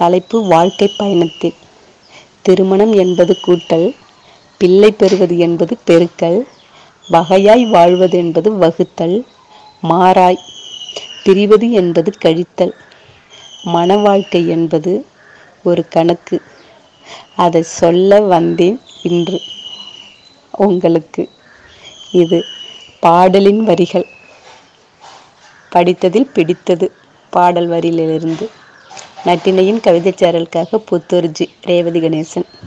தலைப்பு வாழ்க்கை பயணத்தில். திருமணம் என்பது கூட்டல் பிள்ளை பெறுவது என்பது பெருக்கல் வகையாய் வாழ்வது என்பது வகுத்தல் மாறாய் பிரிவது என்பது கழித்தல். மன வாழ்க்கை என்பது ஒரு கணக்கு. அதை சொல்ல வந்தேன் இன்று உங்களுக்கு. இது பாடலின் வரிகள். படித்ததில் பிடித்தது பாடல் வரியிலிருந்து. நட்டினையின் கவிதைச் சேரலுக்காக புத்தூர்ஜி ரேவதி கணேசன்.